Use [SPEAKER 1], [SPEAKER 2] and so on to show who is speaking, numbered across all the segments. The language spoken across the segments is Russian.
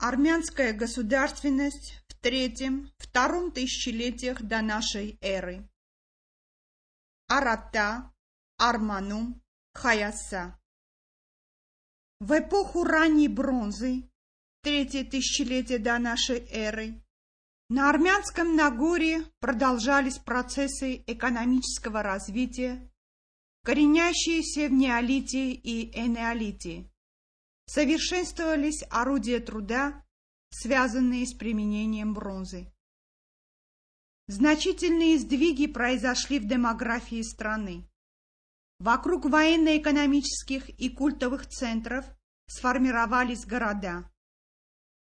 [SPEAKER 1] Армянская государственность в третьем-втором тысячелетиях до нашей эры. Арата, Арманум, Хаяса. В эпоху ранней бронзы, третье тысячелетие до нашей эры, на Армянском Нагорье продолжались процессы экономического развития, коренящиеся в неолите и энеолите совершенствовались орудия труда, связанные с применением бронзы. Значительные сдвиги произошли в демографии страны. Вокруг военно-экономических и культовых центров сформировались города.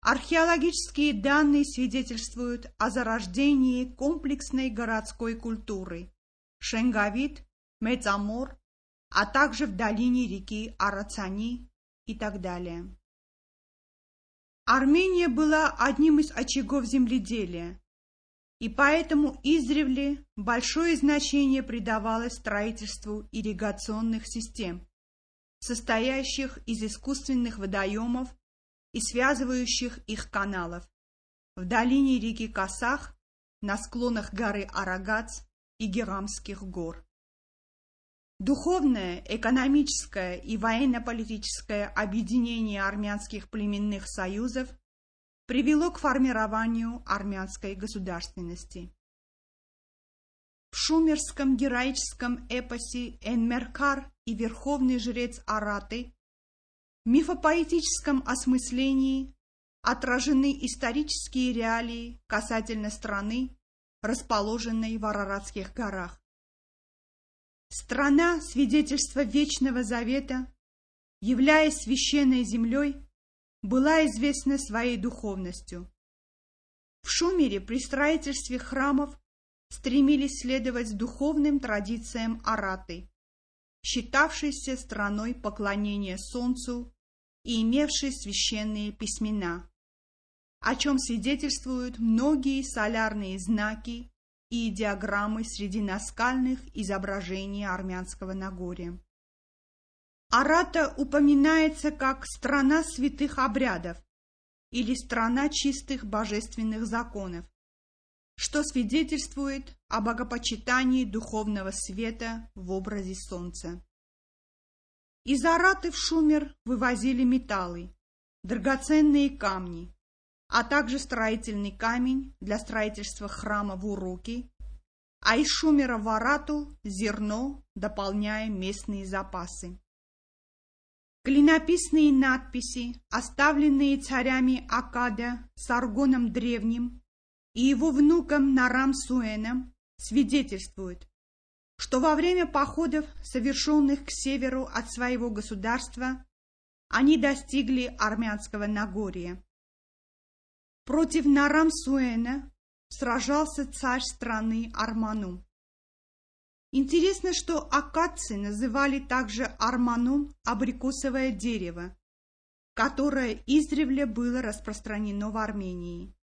[SPEAKER 1] Археологические данные свидетельствуют о зарождении комплексной городской культуры Шенгавит, Мецамор, а также в долине реки Арацани и так далее. Армения была одним из очагов земледелия, и поэтому издревле большое значение придавалось строительству ирригационных систем, состоящих из искусственных водоемов и связывающих их каналов в долине реки Касах, на склонах горы Арагац и Герамских гор. Духовное, экономическое и военно-политическое объединение армянских племенных союзов привело к формированию армянской государственности. В шумерском героическом эпосе Энмеркар и верховный жрец Араты в мифопоэтическом осмыслении отражены исторические реалии касательно страны, расположенной в Араратских горах. Страна, свидетельство Вечного Завета, являясь священной землей, была известна своей духовностью. В Шумере при строительстве храмов стремились следовать духовным традициям Араты, считавшейся страной поклонения Солнцу и имевшей священные письмена, о чем свидетельствуют многие солярные знаки и диаграммы среди наскальных изображений армянского Нагорья. Арата упоминается как «страна святых обрядов» или «страна чистых божественных законов», что свидетельствует о богопочитании духовного света в образе солнца. Из Араты в Шумер вывозили металлы, драгоценные камни, а также строительный камень для строительства храма в Уруки, а из Шумера в Арату зерно, дополняя местные запасы. Клинописные надписи, оставленные царями Акада Саргоном Древним и его внуком Нарам Суэном, свидетельствуют, что во время походов, совершенных к северу от своего государства, они достигли армянского Нагорья. Против Нарам-Суэна сражался царь страны Арману. Интересно, что акадцы называли также Арманун абрикосовое дерево, которое издревле было распространено в Армении.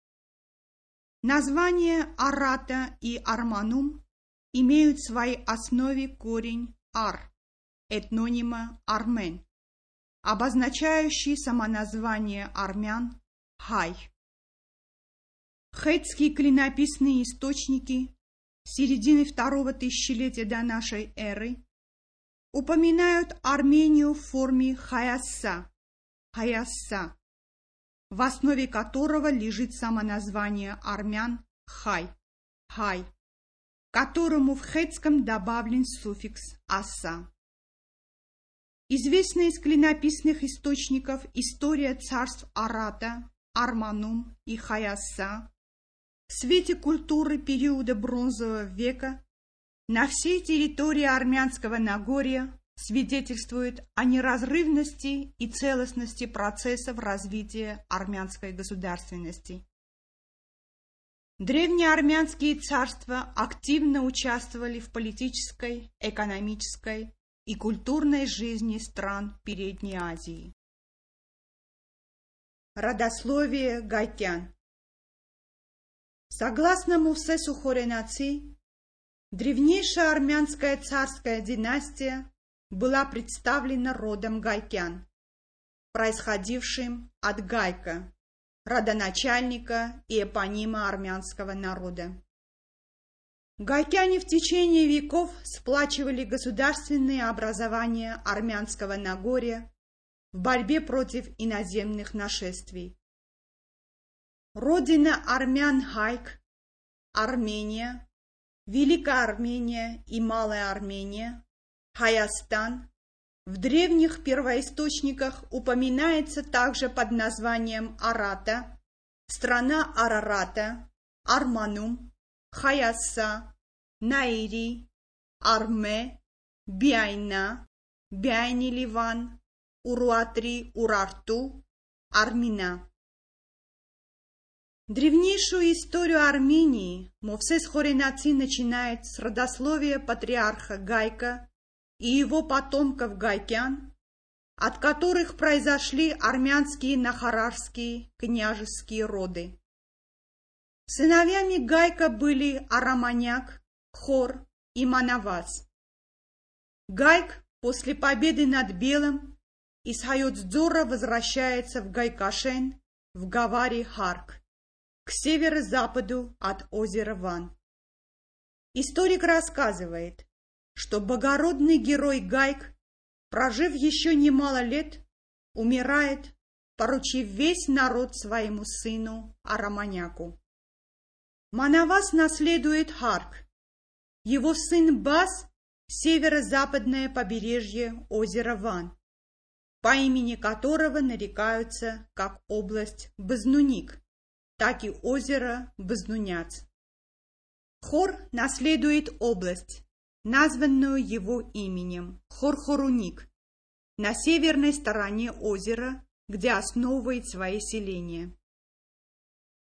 [SPEAKER 1] Названия Арата и Арманум имеют в своей основе корень Ар, этнонима Армен, обозначающий самоназвание армян Хай. Хетские клинописные источники середины второго тысячелетия до нашей эры упоминают Армению в форме Хаяса, Хаяса, в основе которого лежит само название армян Хай, Хай, которому в хетском добавлен суффикс аса. Известная из клинописных источников история царств Арата, Арманум и Хаяса в свете культуры периода бронзового века на всей территории армянского Нагорья свидетельствует о неразрывности и целостности процессов развития армянской государственности. Древние армянские царства активно участвовали в политической, экономической и культурной жизни стран Передней Азии. Родословие Гайтян Согласно Мувсесу Хоренаци, древнейшая армянская царская династия была представлена родом Гайкян, происходившим от Гайка, родоначальника и эпонима армянского народа. Гайкяне в течение веков сплачивали государственные образования армянского Нагорья в борьбе против иноземных нашествий. Родина армян Хайк, Армения, Великая Армения и Малая Армения, Хаястан, в древних первоисточниках упоминается также под названием Арата, страна Арарата, Арманум, Хаяса, Наири, Арме, Биайна, Биайнили, Ван, Уруатри, Урарту, Армина. Древнейшую историю Армении Мовсес Хоренаци начинает с родословия патриарха Гайка и его потомков Гайкян, от которых произошли армянские нахарарские княжеские роды. Сыновьями Гайка были Араманяк, Хор и Манаваз. Гайк после победы над Белым из Хайоцдзора возвращается в Гайкашен, в Гавари Харк, к северо-западу от озера Ван. Историк рассказывает, что богородный герой Гайк, прожив еще немало лет, умирает, поручив весь народ своему сыну Араманяку. Манавас наследует Харк. Его сын Бас – северо-западное побережье озера Ван, по имени которого нарекаются как область Базнуник, так и озеро Базнуняц. Хор наследует область, названную его именем Хорхоруник, на северной стороне озера, где основывает свои селения.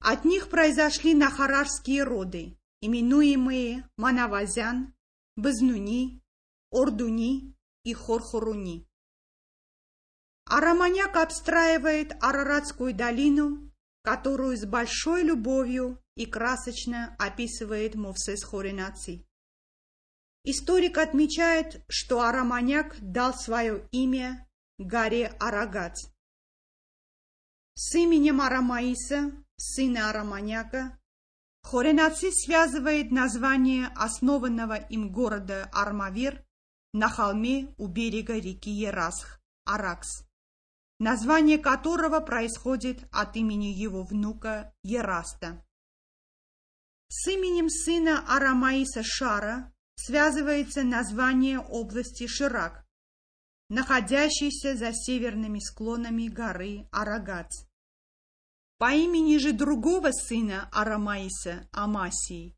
[SPEAKER 1] От них произошли нахарарские роды, именуемые Манавазян, Базнуни, Ордуни и Хорхоруни. Араманяк обстраивает Араратскую долину, которую с большой любовью и красочно описывает Мовсес Хоренаци. Историк отмечает, что Араманяк дал свое имя горе Арагац. С именем Арамаиса сына Араманяка, Хоренаци связывает название основанного им города Армавир на холме у берега реки Ерасх, Аракс, название которого происходит от имени его внука Ераста. С именем сына Арамаиса Шара связывается название области Ширак, находящейся за северными склонами горы Арагац. По имени же другого сына Арамаиса, Амасии,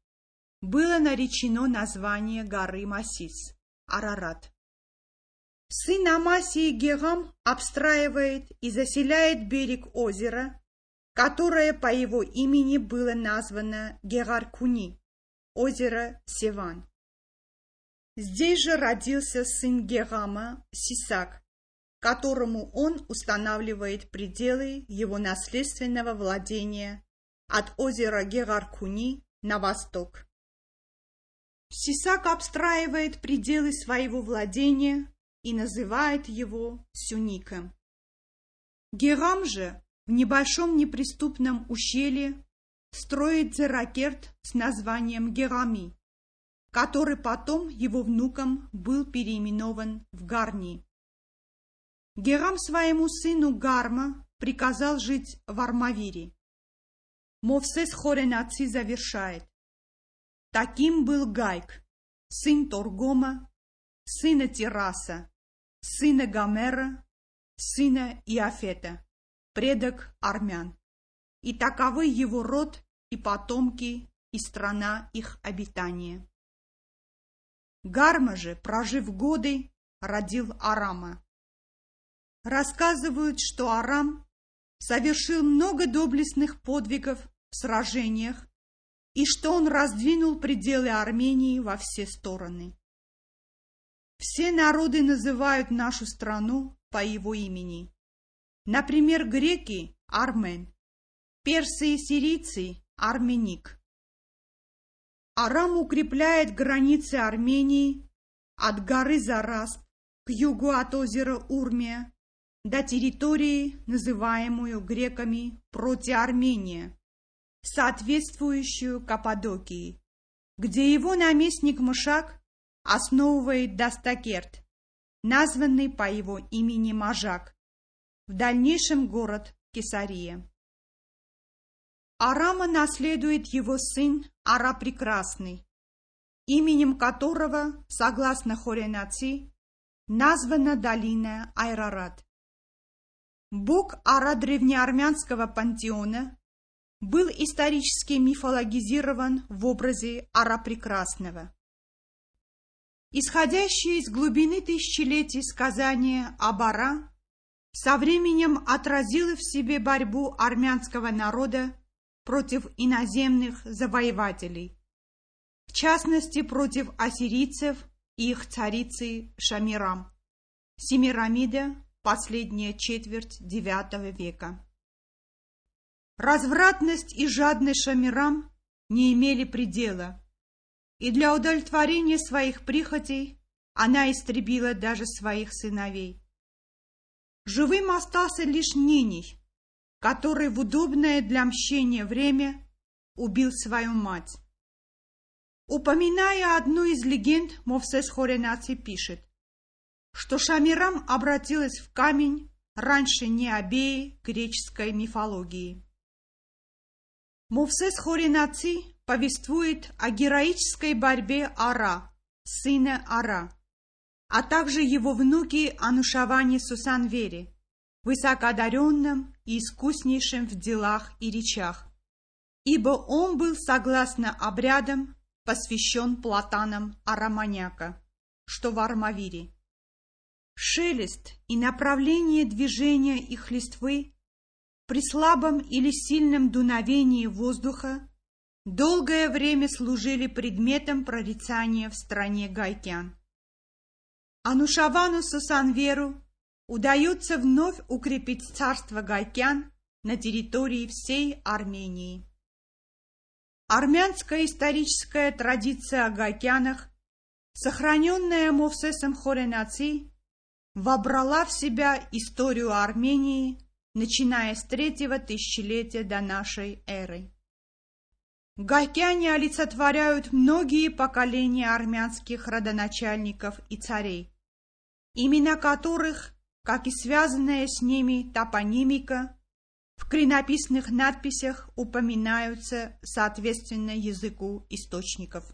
[SPEAKER 1] было наречено название горы Масис, Арарат. Сын Амасии Герам обстраивает и заселяет берег озера, которое по его имени было названо Гераркуни, озеро Севан. Здесь же родился сын Герама, Сисак, которому он устанавливает пределы его наследственного владения от озера Гераркуни на восток. Сисак обстраивает пределы своего владения и называет его Сюником. Герам же в небольшом неприступном ущелье строит Зеракерт с названием Герами, который потом его внуком был переименован в Гарни. Герам своему сыну Гарма приказал жить в Армавире. Мовсес Хоренаци завершает. Таким был Гайк, сын Торгома, сына Тераса, сына Гомера, сына Иофета, предок армян. И таковы его род и потомки, и страна их обитания. Гарма же, прожив годы, родил Арама. Рассказывают, что Арам совершил много доблестных подвигов в сражениях и что он раздвинул пределы Армении во все стороны. Все народы называют нашу страну по его имени. Например, греки – Армен, персы и сирийцы – Арменик. Арам укрепляет границы Армении от горы Зарасп к югу от озера Урмия до территории, называемую греками Протиармения, соответствующую Каппадокии, где его наместник Мушак основывает Дастакерт, названный по его имени Мажак, в дальнейшем город Кесария. Арама наследует его сын Ара Прекрасный, именем которого, согласно Хоренаци, названа долина Айрарат. Бог Ара древнеармянского пантеона был исторически мифологизирован в образе Ара Прекрасного. Исходящее из глубины тысячелетий сказание об Ара со временем отразило в себе борьбу армянского народа против иноземных завоевателей, в частности против ассирийцев и их царицы Шамирам, Семирамида, последняя четверть IX века. Развратность и жадность Шамирам не имели предела, и для удовлетворения своих прихотей она истребила даже своих сыновей. Живым остался лишь Ниний, который в удобное для мщения время убил свою мать. Упоминая одну из легенд, Мовсес Хоренаци пишет, что Шамирам обратилась в камень раньше Необеи греческой мифологии. Мовсес Хоренаци повествует о героической борьбе Ара, сына Ара, а также его внуке Анушаване Сусанвере, высокодаренном и искуснейшем в делах и речах, ибо он был, согласно обрядам, посвящен платанам Араманяка, что в Армавире. Шелест и направление движения их листвы при слабом или сильном дуновении воздуха долгое время служили предметом прорицания в стране гайкян. Анушавану Сусанверу удается вновь укрепить царство гайкян на территории всей Армении. Армянская историческая традиция о гайкянах, сохраненная Мовсесом Хоренаци, вобрала в себя историю Армении, начиная с третьего тысячелетия до нашей эры. Гайкяне олицетворяют многие поколения армянских родоначальников и царей, имена которых, как и связанная с ними топонимика, в клинописных надписях упоминаются соответственно языку источников.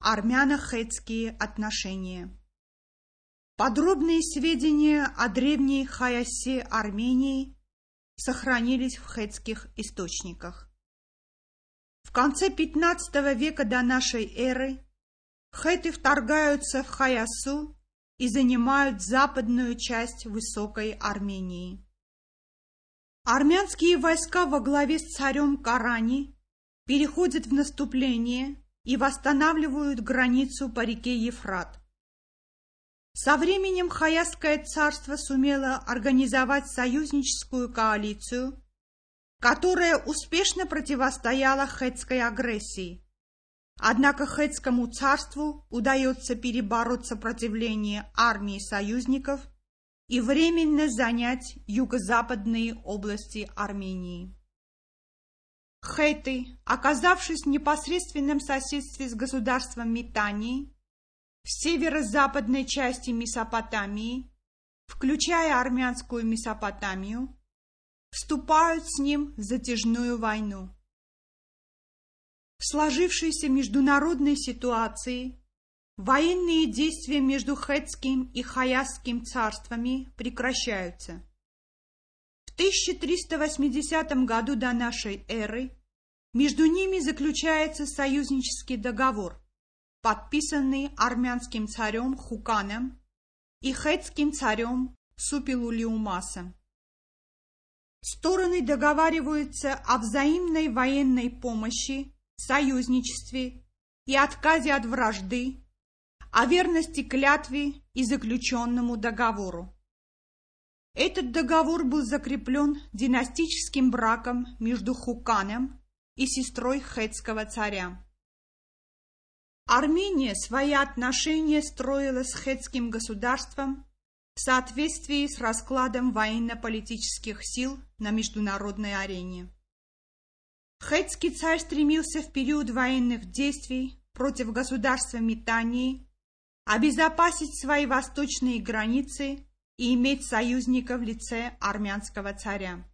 [SPEAKER 1] Армяно-хетские отношения Подробные сведения о древней Хаясе Армении сохранились в хетских источниках. В конце XV века до нашей эры хеты вторгаются в Хаясу и занимают западную часть Высокой Армении. Армянские войска во главе с царем Карани переходят в наступление и восстанавливают границу по реке Ефрат. Со временем Хаясское царство сумело организовать союзническую коалицию которая успешно противостояла хетской агрессии. Однако хетскому царству удается перебороть сопротивление армии союзников и временно занять юго-западные области Армении. Хеты, оказавшись в непосредственном соседстве с государством Митании, в северо-западной части Месопотамии, включая армянскую Месопотамию, вступают с ним в затяжную войну. В сложившейся международной ситуации военные действия между Хетским и Хаясским царствами прекращаются. В 1380 году до нашей эры между ними заключается союзнический договор, подписанный армянским царем Хуканом и хетским царем Супилулиумасом. Стороны договариваются о взаимной военной помощи, союзничестве и отказе от вражды, о верности клятве и заключенному договору. Этот договор был закреплен династическим браком между Хуканом и сестрой хетского царя. Армения свои отношения строила с хетским государством в соответствии с раскладом военно-политических сил на международной арене. Хетский царь стремился в период военных действий против государства Митании обезопасить свои восточные границы и иметь союзника в лице армянского царя.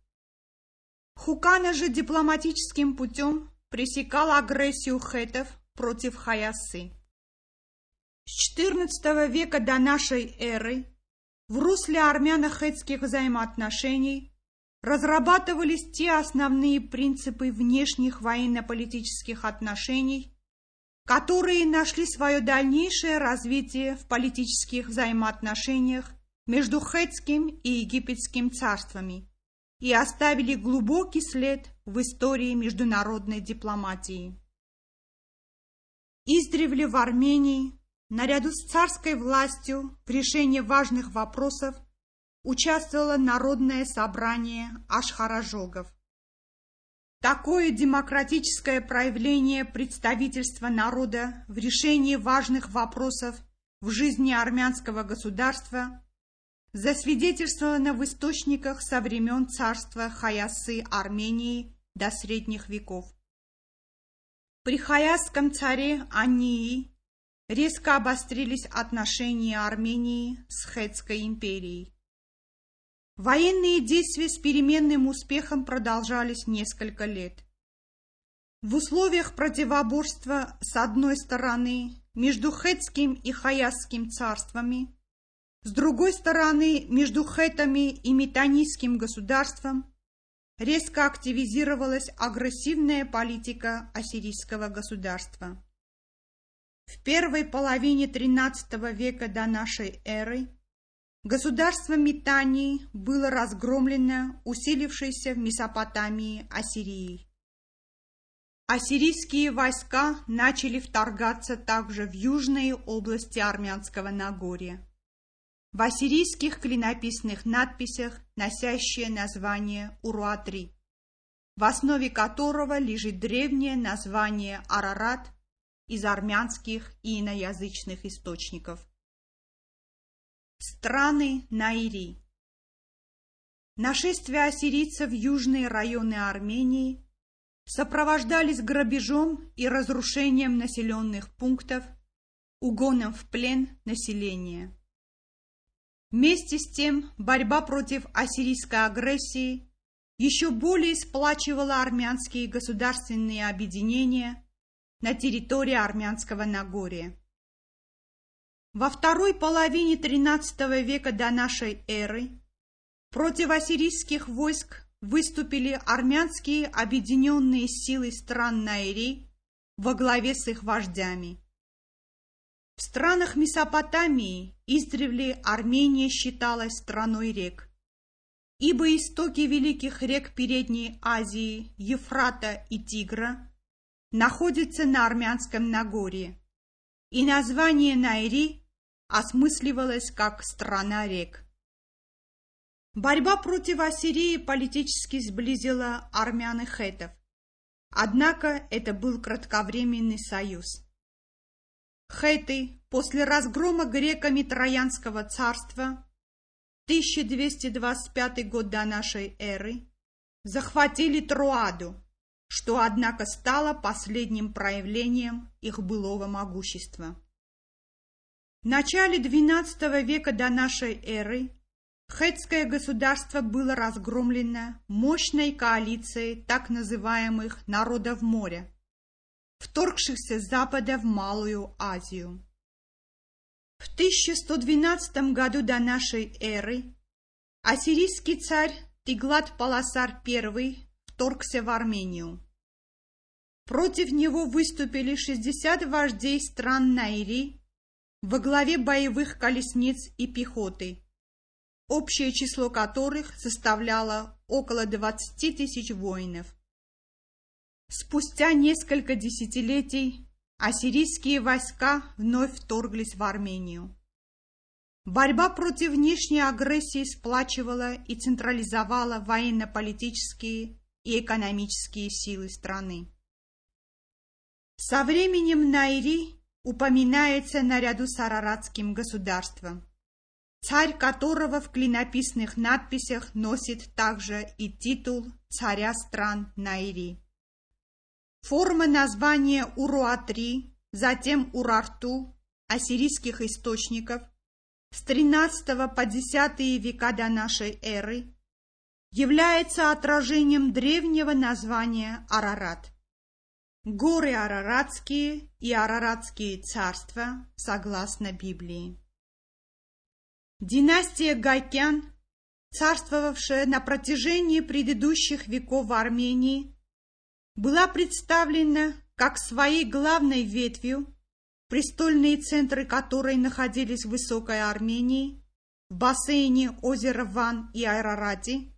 [SPEAKER 1] Хукана же дипломатическим путем пресекал агрессию хетов против Хаясы. С XIV века до нашей эры в русле армяно-хетских взаимоотношений разрабатывались те основные принципы внешних военно-политических отношений, которые нашли свое дальнейшее развитие в политических взаимоотношениях между Хетским и Египетским царствами и оставили глубокий след в истории международной дипломатии. Издревле в Армении, наряду с царской властью в решении важных вопросов, участвовало Народное собрание ашхаражогов. Такое демократическое проявление представительства народа в решении важных вопросов в жизни армянского государства засвидетельствовано в источниках со времен царства Хаясы Армении до средних веков. При хаясском царе Ании резко обострились отношения Армении с Хетской империей. Военные действия с переменным успехом продолжались несколько лет. В условиях противоборства с одной стороны между Хетским и Хаясским царствами, с другой стороны между Хетами и Метанийским государством резко активизировалась агрессивная политика ассирийского государства. В первой половине XIII века до нашей эры Государство Митании было разгромлено усилившейся в Месопотамии Ассирией. Ассирийские войска начали вторгаться также в южные области Армянского Нагорья. В ассирийских клинописных надписях, носящие название Уруатри, в основе которого лежит древнее название Арарат из армянских и иноязычных источников. Страны Наири Нашествия ассирийцев в южные районы Армении сопровождались грабежом и разрушением населенных пунктов, угоном в плен населения. Вместе с тем борьба против ассирийской агрессии еще более сплачивала армянские государственные объединения на территории Армянского Нагорья. Во второй половине XIII века до нашей эры против ассирийских войск выступили армянские объединенные силы стран Найри во главе с их вождями. В странах Месопотамии издревле Армения считалась страной рек, ибо истоки великих рек Передней Азии, Ефрата и Тигра, находятся на Армянском Нагорье, и название Найри осмысливалась как «страна рек». Борьба против Ассирии политически сблизила армян и хетов. Однако это был кратковременный союз. Хеты после разгрома греками Троянского царства 1225 год до нашей эры захватили Троаду, что, однако, стало последним проявлением их былого могущества. В начале XII века до нашей эры Хетское государство было разгромлено мощной коалицией так называемых «народов моря», вторгшихся с запада в Малую Азию. В 1112 году до нашей эры ассирийский царь Тиглат-Паласар I вторгся в Армению. Против него выступили 60 вождей стран Найри во главе боевых колесниц и пехоты, общее число которых составляло около 20 тысяч воинов. Спустя несколько десятилетий ассирийские войска вновь вторглись в Армению. Борьба против внешней агрессии сплачивала и централизовала военно-политические и экономические силы страны. Со временем Найри упоминается наряду с Араратским государством. царь которого в клинописных надписях носит также и титул царя стран Найри. Форма названия Уруатри, затем Урарту, ассирийских источников с XIII по X века до нашей эры является отражением древнего названия Арарат. Горы Араратские и Араратские царства, согласно Библии. Династия Гайкян, царствовавшая на протяжении предыдущих веков в Армении, была представлена как своей главной ветвью, престольные центры которой находились в Высокой Армении, в бассейне озера Ван и Айрарати,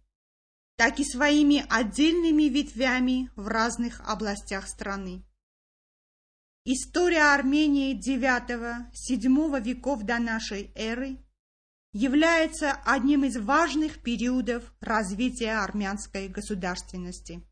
[SPEAKER 1] так и своими отдельными ветвями в разных областях страны. История Армении IX-VII веков до нашей эры является одним из важных периодов развития армянской государственности.